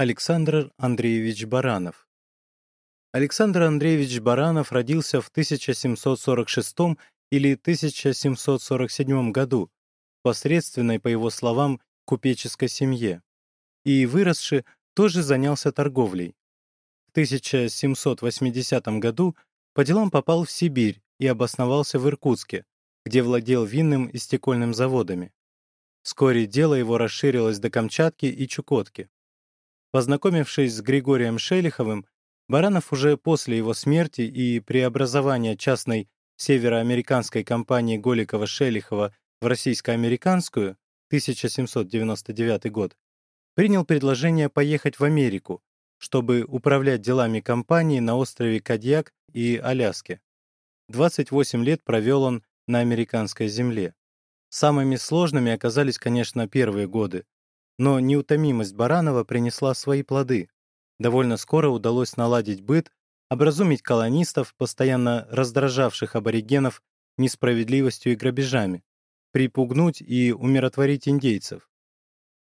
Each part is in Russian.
Александр Андреевич Баранов. Александр Андреевич Баранов родился в 1746 или 1747 году посредственной, по его словам, купеческой семье, и, выросший, тоже занялся торговлей. В 1780 году по делам попал в Сибирь и обосновался в Иркутске, где владел винным и стекольным заводами. Вскоре дело его расширилось до Камчатки и Чукотки. Познакомившись с Григорием Шелиховым, Баранов уже после его смерти и преобразования частной североамериканской компании Голикова-Шелихова в российско-американскую 1799 год принял предложение поехать в Америку, чтобы управлять делами компании на острове Кадьяк и Аляске. 28 лет провел он на американской земле. Самыми сложными оказались, конечно, первые годы, но неутомимость Баранова принесла свои плоды. Довольно скоро удалось наладить быт, образумить колонистов, постоянно раздражавших аборигенов несправедливостью и грабежами, припугнуть и умиротворить индейцев.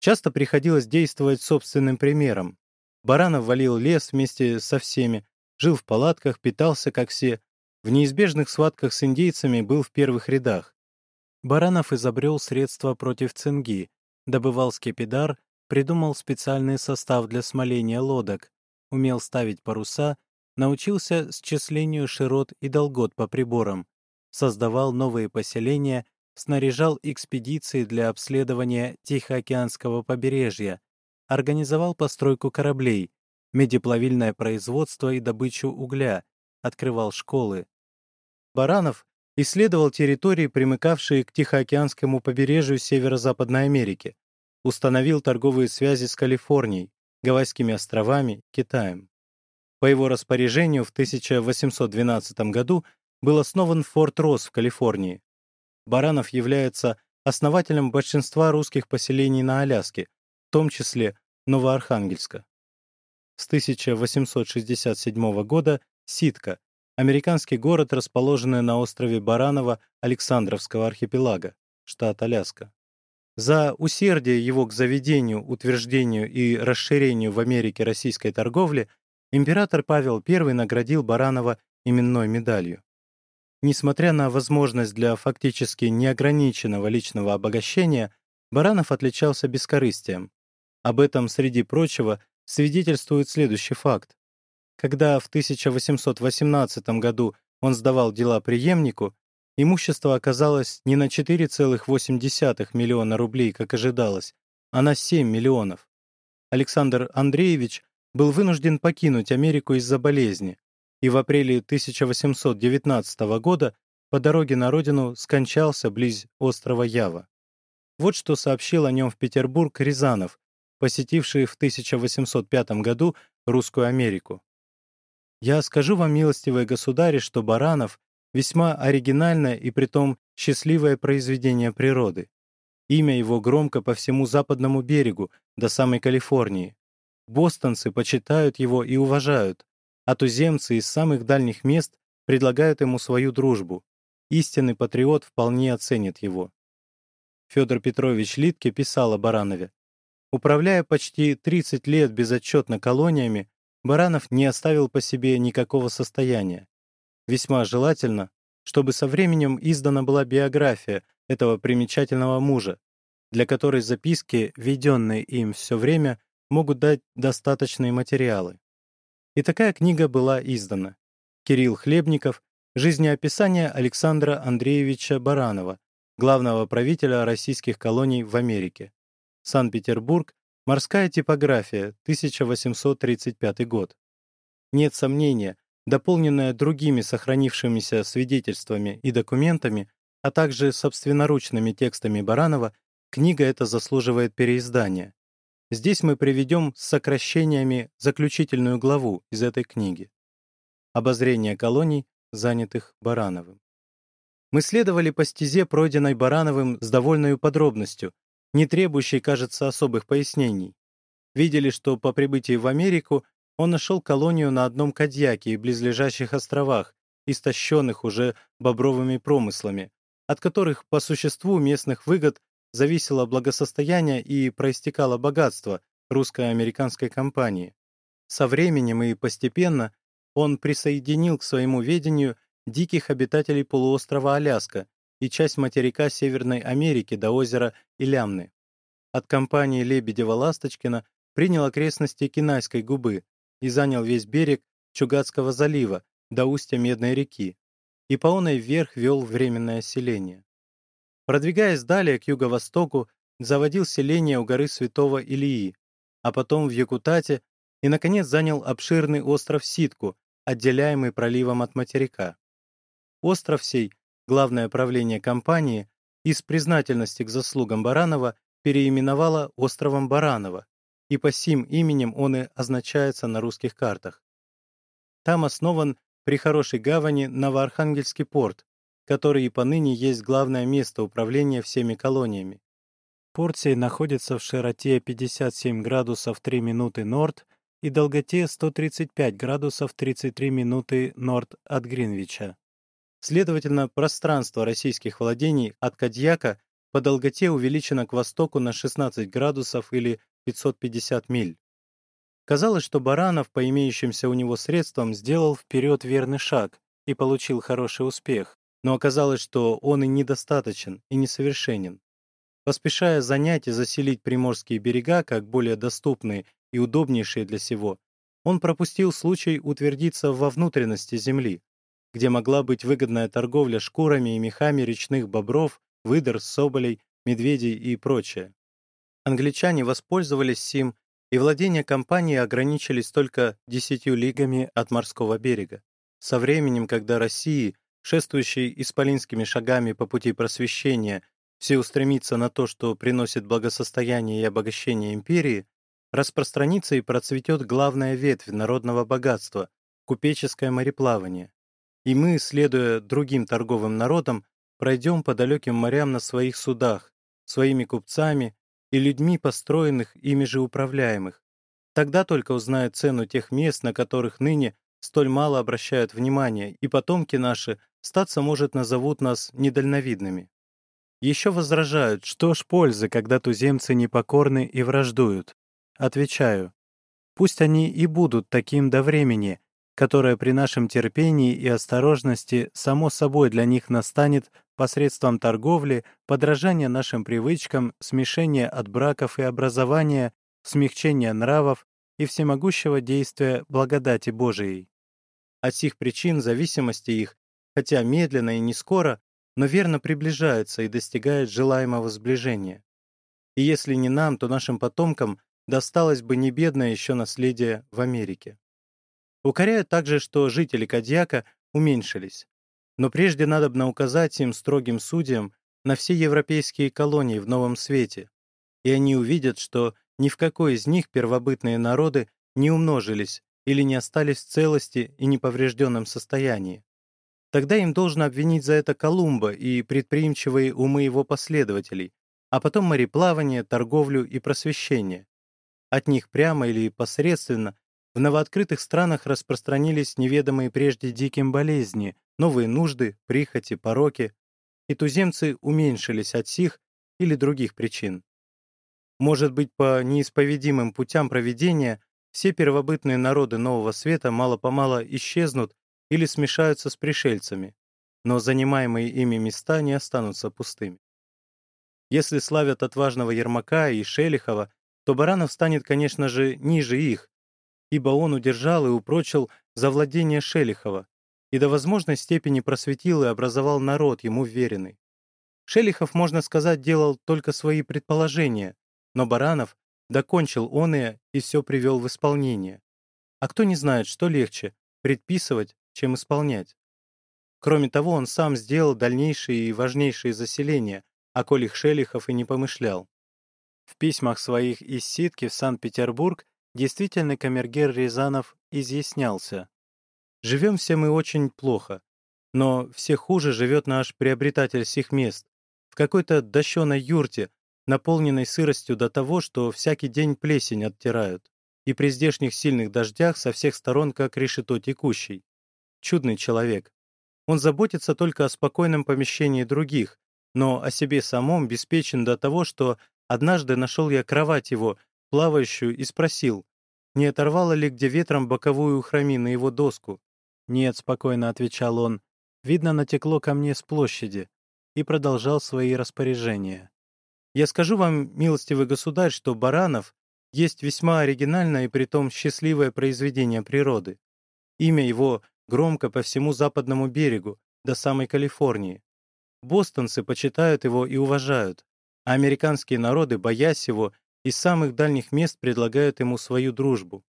Часто приходилось действовать собственным примером. Баранов валил лес вместе со всеми, жил в палатках, питался, как все, в неизбежных схватках с индейцами был в первых рядах. Баранов изобрел средства против цинги, добывал скипидар, придумал специальный состав для смоления лодок, умел ставить паруса, научился счислению широт и долгот по приборам, создавал новые поселения, снаряжал экспедиции для обследования Тихоокеанского побережья, организовал постройку кораблей, медиплавильное производство и добычу угля, открывал школы. Баранов исследовал территории, примыкавшие к Тихоокеанскому побережью Северо-Западной Америки, установил торговые связи с Калифорнией, Гавайскими островами, Китаем. По его распоряжению в 1812 году был основан Форт Росс в Калифорнии. Баранов является основателем большинства русских поселений на Аляске, в том числе Новоархангельска. С 1867 года Ситка, американский город, расположенный на острове Баранова Александровского архипелага, штат Аляска. За усердие его к заведению, утверждению и расширению в Америке российской торговли император Павел I наградил Баранова именной медалью. Несмотря на возможность для фактически неограниченного личного обогащения, Баранов отличался бескорыстием. Об этом, среди прочего, свидетельствует следующий факт. Когда в 1818 году он сдавал дела преемнику, имущество оказалось не на 4,8 миллиона рублей, как ожидалось, а на 7 миллионов. Александр Андреевич был вынужден покинуть Америку из-за болезни, и в апреле 1819 года по дороге на родину скончался близ острова Ява. Вот что сообщил о нем в Петербург Рязанов, посетивший в 1805 году Русскую Америку. Я скажу вам, милостивые государи, что Баранов — весьма оригинальное и притом счастливое произведение природы. Имя его громко по всему западному берегу, до самой Калифорнии. Бостонцы почитают его и уважают, а туземцы из самых дальних мест предлагают ему свою дружбу. Истинный патриот вполне оценит его. Федор Петрович Литке писал о Баранове. Управляя почти 30 лет безотчетно колониями, Баранов не оставил по себе никакого состояния. Весьма желательно, чтобы со временем издана была биография этого примечательного мужа, для которой записки, введенные им все время, могут дать достаточные материалы. И такая книга была издана. Кирилл Хлебников «Жизнеописание Александра Андреевича Баранова, главного правителя российских колоний в Америке. Санкт-Петербург, Морская типография, 1835 год. Нет сомнения, дополненная другими сохранившимися свидетельствами и документами, а также собственноручными текстами Баранова, книга эта заслуживает переиздания. Здесь мы приведем с сокращениями заключительную главу из этой книги. Обозрение колоний, занятых Барановым. Мы следовали по стезе, пройденной Барановым с довольной подробностью, не требующий, кажется, особых пояснений. Видели, что по прибытии в Америку он нашел колонию на одном Кадьяке и близлежащих островах, истощенных уже бобровыми промыслами, от которых по существу местных выгод зависело благосостояние и проистекало богатство, русско-американской компании. Со временем и постепенно он присоединил к своему ведению диких обитателей полуострова Аляска и часть материка Северной Америки до озера Илямны. От компании Лебедева-Ласточкина принял окрестности Кинайской губы и занял весь берег Чугатского залива до устья Медной реки, и по оной вверх вел временное селение. Продвигаясь далее к юго-востоку, заводил селение у горы Святого Илии, а потом в Якутате и, наконец, занял обширный остров Ситку, отделяемый проливом от материка. Остров сей, главное правление компании, из признательности к заслугам Баранова переименовало островом Баранова, и по сим именем он и означается на русских картах. Там основан при хорошей гавани Новоархангельский порт, который и поныне есть главное место управления всеми колониями. Порт сей находится в широте 57 градусов 3 минуты норд и долготе 135 градусов 33 минуты норд от Гринвича. Следовательно, пространство российских владений от Кадьяка по долготе увеличено к востоку на 16 градусов или 550 миль. Казалось, что Баранов по имеющимся у него средствам сделал вперед верный шаг и получил хороший успех, но оказалось, что он и недостаточен, и несовершенен. Поспешая занять и заселить приморские берега как более доступные и удобнейшие для сего, он пропустил случай утвердиться во внутренности земли, где могла быть выгодная торговля шкурами и мехами речных бобров, выдр, соболей, медведей и прочее. Англичане воспользовались сим и владения компании ограничились только десятью лигами от морского берега. Со временем, когда России, шествующей исполинскими шагами по пути просвещения, все устремится на то, что приносит благосостояние и обогащение империи, распространится и процветет главная ветвь народного богатства — купеческое мореплавание. И мы, следуя другим торговым народам, пройдем по далеким морям на своих судах, своими купцами и людьми, построенных ими же управляемых. Тогда только узнают цену тех мест, на которых ныне столь мало обращают внимания, и потомки наши, статься может, назовут нас недальновидными. Еще возражают, что ж пользы, когда туземцы непокорны и враждуют. Отвечаю, пусть они и будут таким до времени, которое при нашем терпении и осторожности само собой для них настанет посредством торговли, подражания нашим привычкам, смешения от браков и образования, смягчения нравов и всемогущего действия благодати Божией. От сих причин зависимости их, хотя медленно и не скоро, но верно приближается и достигает желаемого сближения. И если не нам, то нашим потомкам досталось бы не бедное еще наследие в Америке. Укоряют также, что жители Кадьяка уменьшились. Но прежде надобно указать им строгим судьям на все европейские колонии в новом свете, и они увидят, что ни в какой из них первобытные народы не умножились или не остались в целости и неповрежденном состоянии. Тогда им должно обвинить за это Колумба и предприимчивые умы его последователей, а потом мореплавание, торговлю и просвещение. От них прямо или посредственно в новооткрытых странах распространились неведомые прежде диким болезни, новые нужды, прихоти, пороки, и туземцы уменьшились от сих или других причин. Может быть, по неисповедимым путям проведения все первобытные народы Нового Света мало-помало исчезнут или смешаются с пришельцами, но занимаемые ими места не останутся пустыми. Если славят отважного Ермака и Шелихова, то Баранов станет, конечно же, ниже их, ибо он удержал и упрочил завладение Шелихова и до возможной степени просветил и образовал народ ему веренный. Шелихов, можно сказать, делал только свои предположения, но Баранов докончил оное и все привел в исполнение. А кто не знает, что легче — предписывать, чем исполнять? Кроме того, он сам сделал дальнейшие и важнейшие заселения, о колих Шелихов и не помышлял. В письмах своих из Ситки в Санкт-Петербург Действительно, камергер Рязанов изъяснялся. «Живем все мы очень плохо, но все хуже живет наш приобретатель сих мест, в какой-то дощеной юрте, наполненной сыростью до того, что всякий день плесень оттирают, и при здешних сильных дождях со всех сторон как решето текущий. Чудный человек. Он заботится только о спокойном помещении других, но о себе самом беспечен до того, что однажды нашел я кровать его плавающую, и спросил, не оторвало ли где ветром боковую хроми на его доску. «Нет», — спокойно отвечал он, — «видно, натекло ко мне с площади», и продолжал свои распоряжения. «Я скажу вам, милостивый государь, что Баранов есть весьма оригинальное и притом счастливое произведение природы. Имя его громко по всему западному берегу, до самой Калифорнии. Бостонцы почитают его и уважают, а американские народы, боясь его, из самых дальних мест предлагают ему свою дружбу.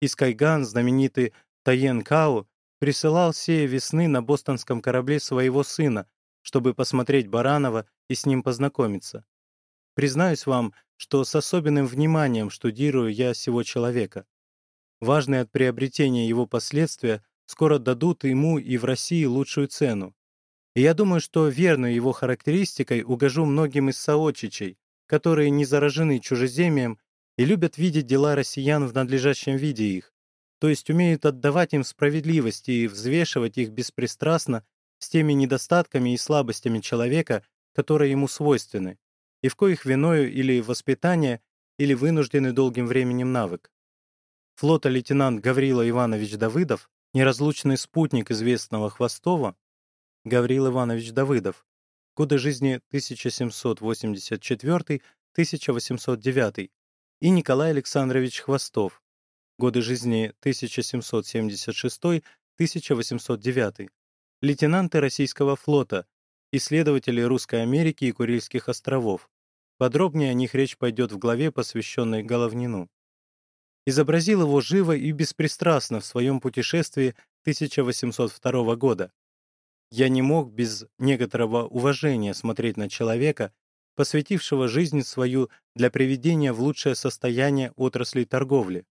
Искайган, знаменитый Таен Као, присылал сея весны на бостонском корабле своего сына, чтобы посмотреть Баранова и с ним познакомиться. Признаюсь вам, что с особенным вниманием штудирую я сего человека. Важные от приобретения его последствия скоро дадут ему и в России лучшую цену. И я думаю, что верной его характеристикой угожу многим из соотчичей, которые не заражены чужеземием и любят видеть дела россиян в надлежащем виде их, то есть умеют отдавать им справедливость и взвешивать их беспристрастно с теми недостатками и слабостями человека, которые ему свойственны, и в коих виною или воспитание, или вынужденный долгим временем навык. Флота лейтенант Гаврила Иванович Давыдов, неразлучный спутник известного Хвостова, Гаврил Иванович Давыдов, годы жизни 1784-1809, и Николай Александрович Хвостов, годы жизни 1776-1809, лейтенанты Российского флота, исследователи Русской Америки и Курильских островов. Подробнее о них речь пойдет в главе, посвященной Головнину. Изобразил его живо и беспристрастно в своем путешествии 1802 года. Я не мог без некоторого уважения смотреть на человека, посвятившего жизнь свою для приведения в лучшее состояние отрасли торговли.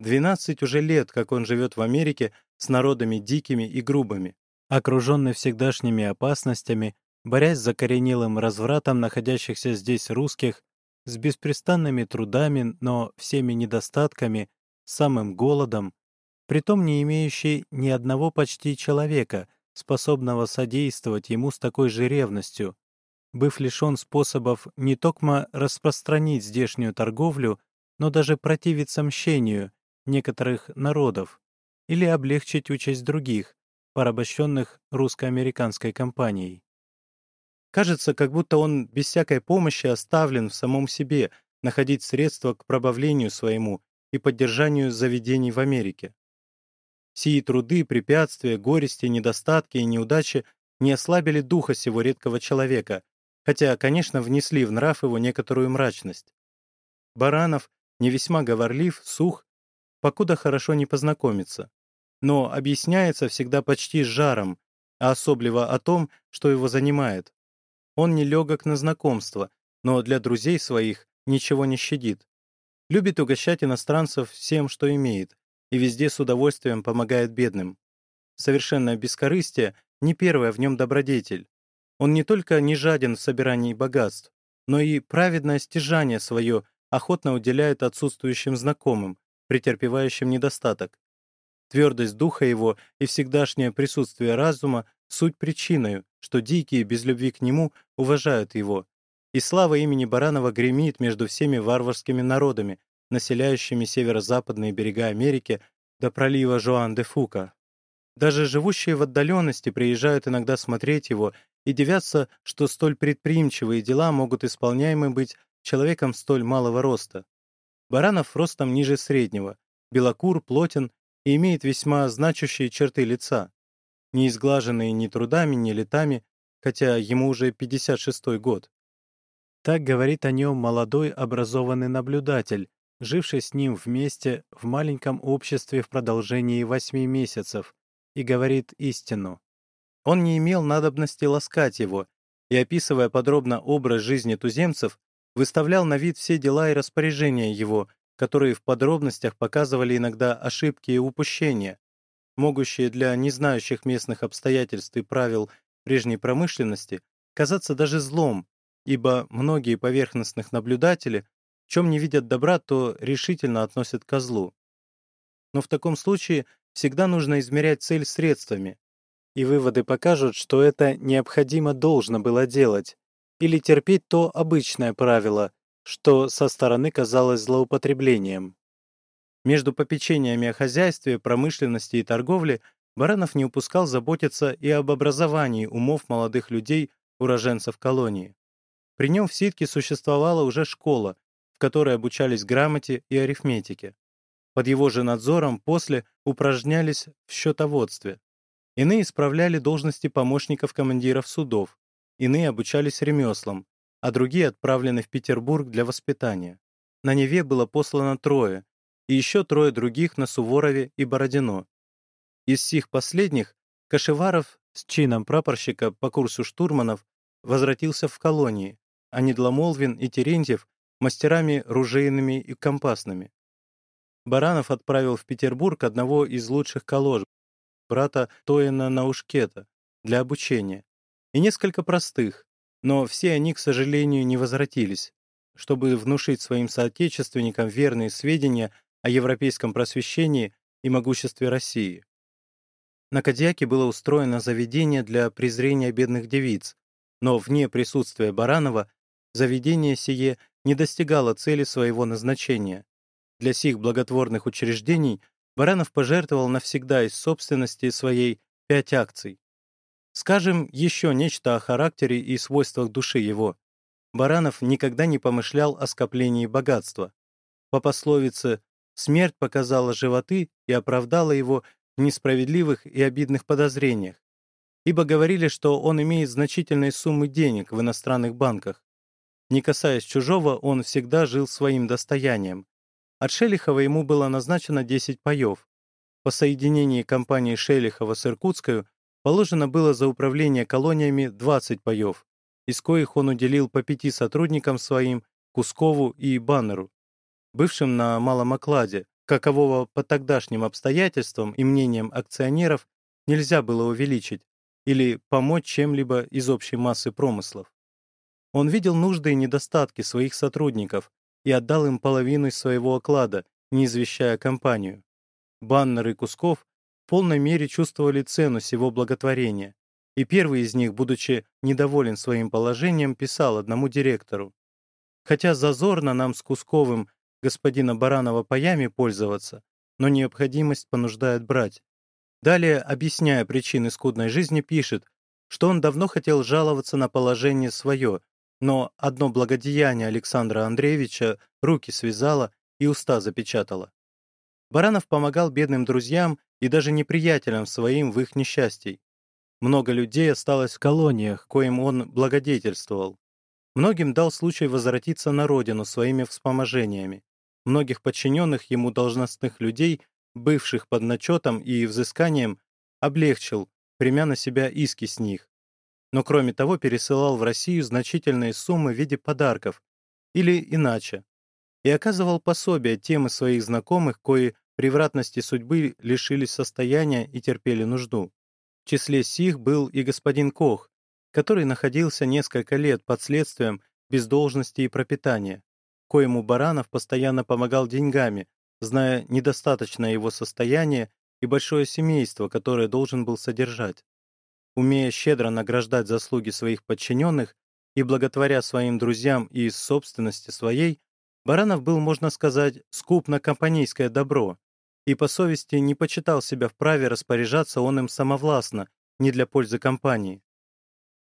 12 уже лет, как он живет в Америке с народами дикими и грубыми, окруженный всегдашними опасностями, борясь с закоренелым развратом находящихся здесь русских, с беспрестанными трудами, но всеми недостатками, самым голодом, притом не имеющий ни одного почти человека — способного содействовать ему с такой же ревностью, быв лишен способов не токмо распространить здешнюю торговлю, но даже противиться мщению некоторых народов или облегчить участь других, порабощенных русско-американской компанией. Кажется, как будто он без всякой помощи оставлен в самом себе находить средства к пробавлению своему и поддержанию заведений в Америке. Сии труды, препятствия, горести, недостатки и неудачи не ослабили духа сего редкого человека, хотя, конечно, внесли в нрав его некоторую мрачность. Баранов не весьма говорлив, сух, покуда хорошо не познакомится, но объясняется всегда почти с жаром, а особливо о том, что его занимает. Он не легок на знакомство, но для друзей своих ничего не щадит. Любит угощать иностранцев всем, что имеет, и везде с удовольствием помогает бедным. Совершенное бескорыстие — не первая в нем добродетель. Он не только не жаден в собирании богатств, но и праведное стяжание свое охотно уделяет отсутствующим знакомым, претерпевающим недостаток. Твердость духа его и всегдашнее присутствие разума — суть причиною, что дикие без любви к нему уважают его. И слава имени Баранова гремит между всеми варварскими народами, населяющими северо-западные берега Америки до пролива Жоан-де-Фука. Даже живущие в отдаленности приезжают иногда смотреть его и дивятся, что столь предприимчивые дела могут исполняемы быть человеком столь малого роста. Баранов ростом ниже среднего, белокур, плотен и имеет весьма значущие черты лица, не изглаженные ни трудами, ни летами, хотя ему уже 56 год. Так говорит о нем молодой образованный наблюдатель, живший с ним вместе в маленьком обществе в продолжении восьми месяцев, и говорит истину. Он не имел надобности ласкать его, и, описывая подробно образ жизни туземцев, выставлял на вид все дела и распоряжения его, которые в подробностях показывали иногда ошибки и упущения, могущие для незнающих местных обстоятельств и правил прежней промышленности казаться даже злом, ибо многие поверхностных наблюдатели чем не видят добра, то решительно относят ко злу. Но в таком случае всегда нужно измерять цель средствами, и выводы покажут, что это необходимо должно было делать, или терпеть то обычное правило что со стороны казалось злоупотреблением. Между попечениями о хозяйстве, промышленности и торговле Баранов не упускал заботиться и об образовании умов молодых людей, уроженцев колонии. При нем в Ситке существовала уже школа, которой обучались грамоте и арифметике. Под его же надзором после упражнялись в счетоводстве. Иные исправляли должности помощников командиров судов, иные обучались ремеслам, а другие отправлены в Петербург для воспитания. На Неве было послано трое, и еще трое других на Суворове и Бородино. Из сих последних Кашеваров с чином прапорщика по курсу штурманов возвратился в колонии, а Недломолвин и Терентьев мастерами ружейными и компасными. Баранов отправил в Петербург одного из лучших колож, брата Тоина Наушкета, для обучения, и несколько простых, но все они, к сожалению, не возвратились, чтобы внушить своим соотечественникам верные сведения о европейском просвещении и могуществе России. На Кадьяке было устроено заведение для презрения бедных девиц, но вне присутствия Баранова заведение сие не достигало цели своего назначения. Для сих благотворных учреждений Баранов пожертвовал навсегда из собственности своей пять акций. Скажем еще нечто о характере и свойствах души его. Баранов никогда не помышлял о скоплении богатства. По пословице «смерть показала животы и оправдала его в несправедливых и обидных подозрениях», ибо говорили, что он имеет значительные суммы денег в иностранных банках. Не касаясь чужого, он всегда жил своим достоянием. От Шелихова ему было назначено 10 паев. По соединении компании Шелихова с Иркутской положено было за управление колониями 20 паев, из коих он уделил по пяти сотрудникам своим, Кускову и Баннеру, бывшим на малом окладе, какового по тогдашним обстоятельствам и мнениям акционеров нельзя было увеличить или помочь чем-либо из общей массы промыслов. Он видел нужды и недостатки своих сотрудников и отдал им половину своего оклада, не извещая компанию. Баннер и Кусков в полной мере чувствовали цену сего благотворения, и первый из них, будучи недоволен своим положением, писал одному директору. «Хотя зазорно нам с Кусковым господина Баранова паями пользоваться, но необходимость понуждает брать». Далее, объясняя причины скудной жизни, пишет, что он давно хотел жаловаться на положение свое, но одно благодеяние Александра Андреевича руки связало и уста запечатало. Баранов помогал бедным друзьям и даже неприятелям своим в их несчастье. Много людей осталось в колониях, коим он благодетельствовал. Многим дал случай возвратиться на родину своими вспоможениями. Многих подчиненных ему должностных людей, бывших под начетом и взысканием, облегчил, примя на себя иски с них. Но кроме того пересылал в Россию значительные суммы в виде подарков, или иначе, и оказывал пособие тем из своих знакомых, кои превратности судьбы лишились состояния и терпели нужду. В числе сих был и господин Кох, который находился несколько лет под следствием без должности и пропитания, коему Баранов постоянно помогал деньгами, зная недостаточное его состояние и большое семейство, которое должен был содержать. Умея щедро награждать заслуги своих подчиненных и благотворя своим друзьям и из собственности своей, Баранов был, можно сказать, скуп на компанейское добро, и по совести не почитал себя вправе распоряжаться он им самовластно, не для пользы компании.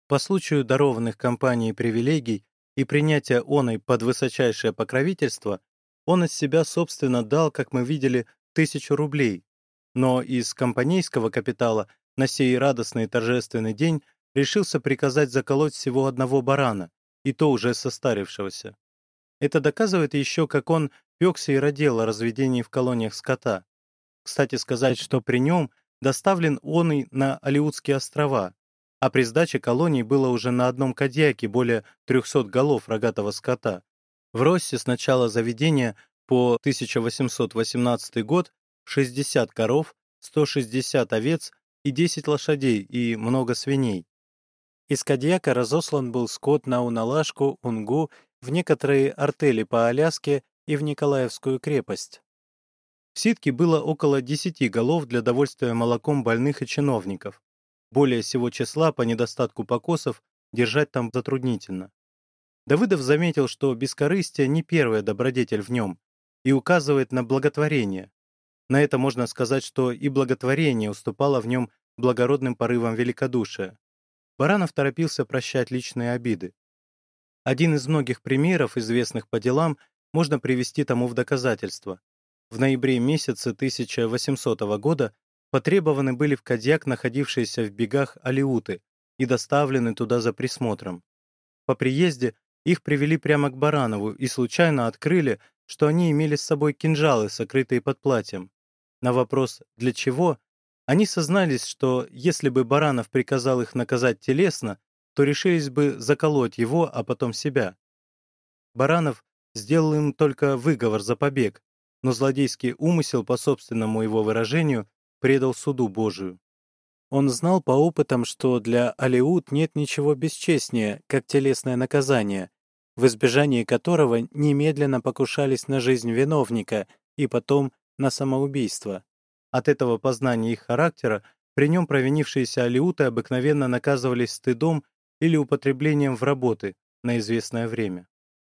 По случаю дарованных компанией привилегий и принятия оной под высочайшее покровительство, он из себя, собственно, дал, как мы видели, тысячу рублей, но из компанейского капитала на сей радостный и торжественный день решился приказать заколоть всего одного барана, и то уже состарившегося. Это доказывает еще, как он пекся и родил о разведении в колониях скота. Кстати сказать, что при нем доставлен он и на Алиутские острова, а при сдаче колоний было уже на одном кадьяке более 300 голов рогатого скота. В Россе с начала заведения по 1818 год 60 коров, 160 овец и 10 лошадей и много свиней. Из Кадьяка разослан был скот на Уналашку, Унгу в некоторые артели по Аляске и в Николаевскую крепость. В ситке было около 10 голов для довольствия молоком больных и чиновников. Более всего числа по недостатку покосов держать там затруднительно. Давыдов заметил, что бескорыстие не первая добродетель в нем, и указывает на благотворение. На это можно сказать, что и благотворение уступало в нем благородным порывам великодушия. Баранов торопился прощать личные обиды. Один из многих примеров, известных по делам, можно привести тому в доказательство. В ноябре месяце 1800 года потребованы были в Кадьяк находившиеся в бегах алиуты и доставлены туда за присмотром. По приезде их привели прямо к Баранову и случайно открыли, что они имели с собой кинжалы, сокрытые под платьем. На вопрос «для чего?» они сознались, что если бы Баранов приказал их наказать телесно, то решились бы заколоть его, а потом себя. Баранов сделал им только выговор за побег, но злодейский умысел, по собственному его выражению, предал суду Божию. Он знал по опытам, что для Алиут нет ничего бесчестнее, как телесное наказание, в избежании которого немедленно покушались на жизнь виновника и потом на самоубийство. От этого познания их характера при нем провинившиеся алиуты обыкновенно наказывались стыдом или употреблением в работы на известное время.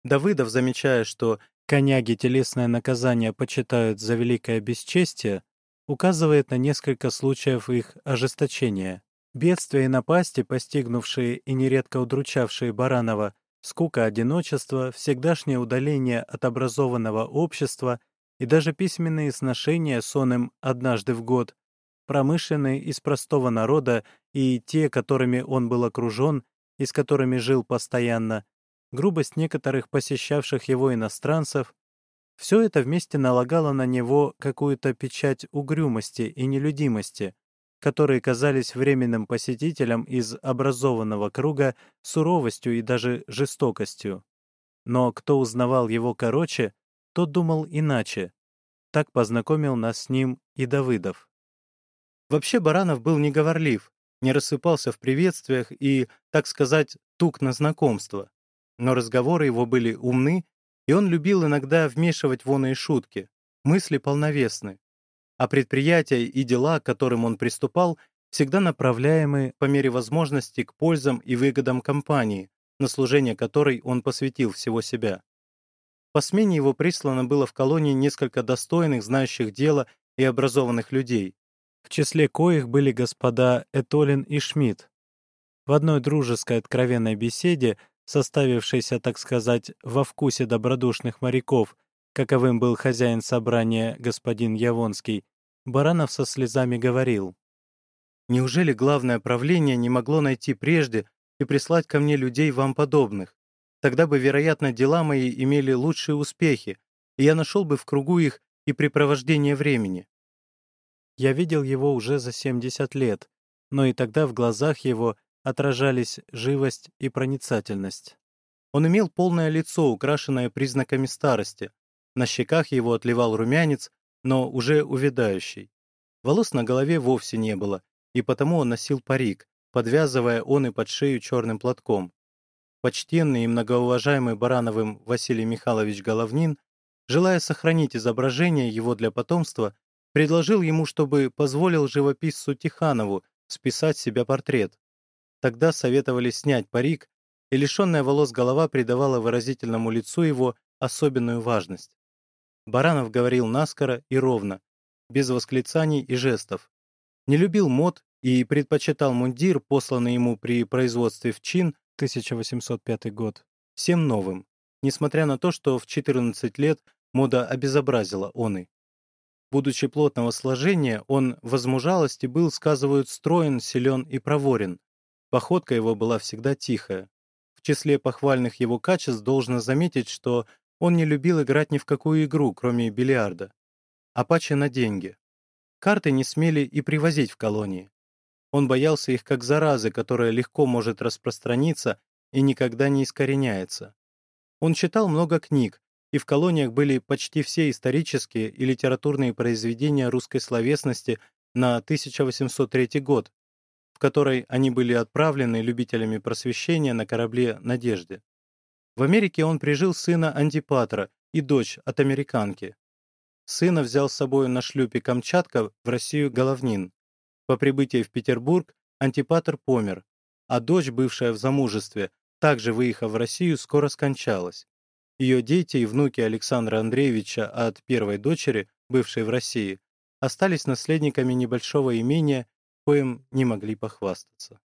Давыдов, замечая, что коняги телесное наказание почитают за великое бесчестие, указывает на несколько случаев их ожесточения. Бедствия и напасти, постигнувшие и нередко удручавшие Баранова, скука одиночества, всегдашнее удаление от образованного общества и даже письменные сношения с оным однажды в год, промышленные из простого народа и те, которыми он был окружен и с которыми жил постоянно, грубость некоторых посещавших его иностранцев, все это вместе налагало на него какую-то печать угрюмости и нелюдимости, которые казались временным посетителям из образованного круга суровостью и даже жестокостью. Но кто узнавал его короче, тот думал иначе. Так познакомил нас с ним и Давыдов. Вообще Баранов был неговорлив, не рассыпался в приветствиях и, так сказать, тук на знакомство. Но разговоры его были умны, и он любил иногда вмешивать воные шутки. Мысли полновесны а предприятия и дела, к которым он приступал, всегда направляемы по мере возможности к пользам и выгодам компании, на служение которой он посвятил всего себя. По смене его прислано было в колонии несколько достойных, знающих дело и образованных людей, в числе коих были господа Этолин и Шмидт. В одной дружеской откровенной беседе, составившейся, так сказать, во вкусе добродушных моряков, каковым был хозяин собрания господин Явонский, Баранов со слезами говорил. «Неужели главное правление не могло найти прежде и прислать ко мне людей вам подобных? Тогда бы, вероятно, дела мои имели лучшие успехи, и я нашел бы в кругу их и препровождение времени». Я видел его уже за 70 лет, но и тогда в глазах его отражались живость и проницательность. Он имел полное лицо, украшенное признаками старости. На щеках его отливал румянец, но уже увядающий. Волос на голове вовсе не было, и потому он носил парик, подвязывая он и под шею черным платком. Почтенный и многоуважаемый Барановым Василий Михайлович Головнин, желая сохранить изображение его для потомства, предложил ему, чтобы позволил живописцу Тиханову списать себя портрет. Тогда советовали снять парик, и лишенная волос голова придавала выразительному лицу его особенную важность. Баранов говорил наскоро и ровно, без восклицаний и жестов. Не любил мод и предпочитал мундир, посланный ему при производстве в чин 1805 год, всем новым, несмотря на то, что в 14 лет мода обезобразила он и. Будучи плотного сложения, он возмужалости был, сказывают, строен, силен и проворен. Походка его была всегда тихая. В числе похвальных его качеств должно заметить, что он не любил играть ни в какую игру, кроме бильярда. Апачи на деньги. Карты не смели и привозить в колонии. Он боялся их как заразы, которая легко может распространиться и никогда не искореняется. Он читал много книг, и в колониях были почти все исторические и литературные произведения русской словесности на 1803 год, в которой они были отправлены любителями просвещения на корабле «Надежды». В Америке он прижил сына Антипатра и дочь от американки. Сына взял с собой на шлюпе Камчатка в Россию Головнин. По прибытии в Петербург Антипатр помер, а дочь, бывшая в замужестве, также выехав в Россию, скоро скончалась. Ее дети и внуки Александра Андреевича от первой дочери, бывшей в России, остались наследниками небольшого имения, коим не могли похвастаться.